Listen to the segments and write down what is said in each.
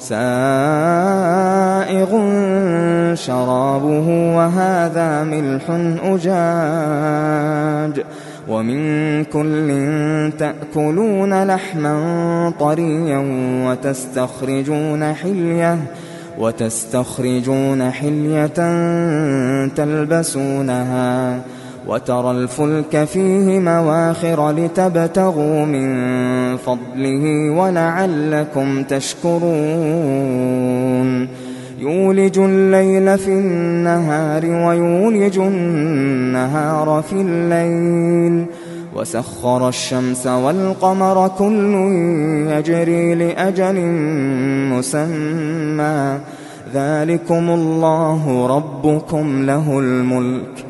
سائغ شرابه وهذا ملح أجاج ومن كل تأكلون لحما طريا وتستخرجون حلية وتستخرجون حلية تلبسونها وترى الفلك فيه مواخر لتبتغوا من فضله ولعلكم تشكرون. يولج الليل في النهار ويولج النهار في الليل. وسخر الشمس والقمر كل يجري لأجل مسمى. ذلكم الله ربكم له الملك.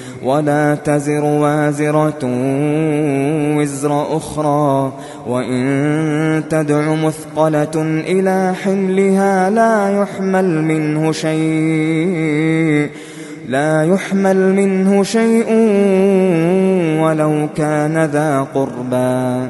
ولا تزر وازرة وزر أخرى وإن تدع مثقلة إلى حملها لا يحمل منه شيء لا يحمل منه شيء ولو كان ذا قربى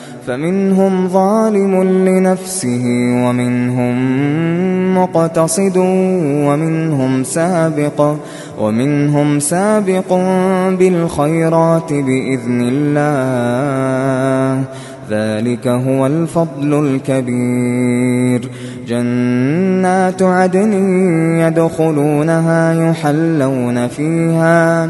فمنهم ظالم لنفسه ومنهم مقتصد ومنهم سابق ومنهم سابق بالخيرات بإذن الله. ذلك هو الفضل الكبير. جنات عدن يدخلونها يحلون فيها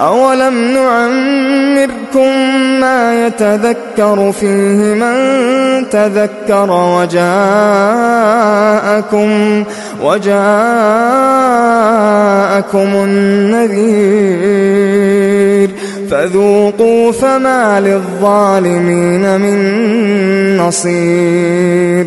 أولم نعمركم ما يتذكر فيه من تذكر وجاءكم وجاءكم النذير فذوقوا فما للظالمين من نصير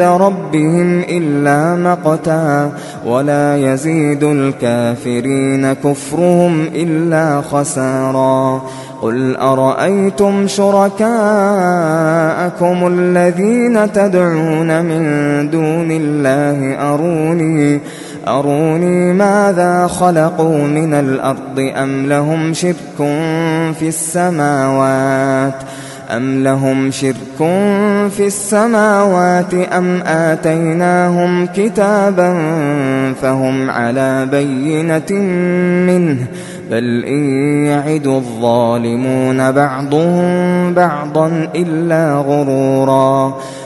ربهم إلا مقتا ولا يزيد الكافرين كفرهم إلا خسارا قل أرأيتم شركاءكم الذين تدعون من دون الله أروني أروني ماذا خلقوا من الأرض أم لهم شرك في السماوات أم لهم شرك في السماوات أم آتيناهم كتابا فهم على بينة منه بل إن يعد الظالمون بعضهم بعضا إلا غرورا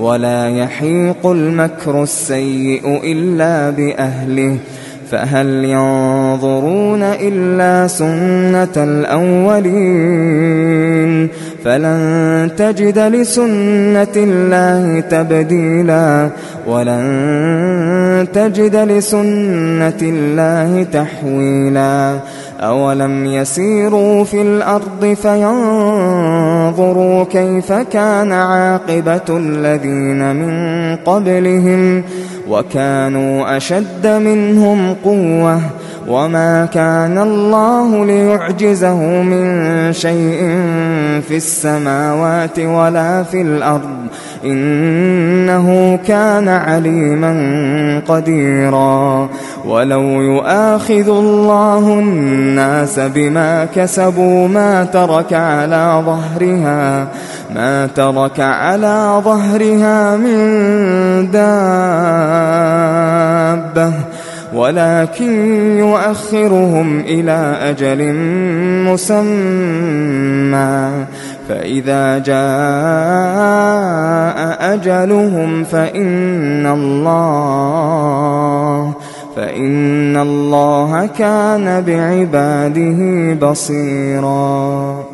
ولا يحيق المكر السيء إلا بأهله فهل ينظرون إلا سنة الأولين؟ فلن تجد لسنة الله تبديلا ولن تجد لسنة الله تحويلا. أولم يسيروا في الأرض فينظروا كيف كان عاقبة الذين من قبلهم وكانوا أشد منهم قوة وما كان الله ليعجزه من شيء في السماوات ولا في الأرض إنه كان عليما قديرا. ولو يؤاخذ الله الناس بما كسبوا ما ترك على ظهرها ما ترك على ظهرها من دابة ولكن يؤخرهم إلى أجل مسمى. فإذا جاء أجلهم فإن الله فإن الله كان بعباده بصيراً.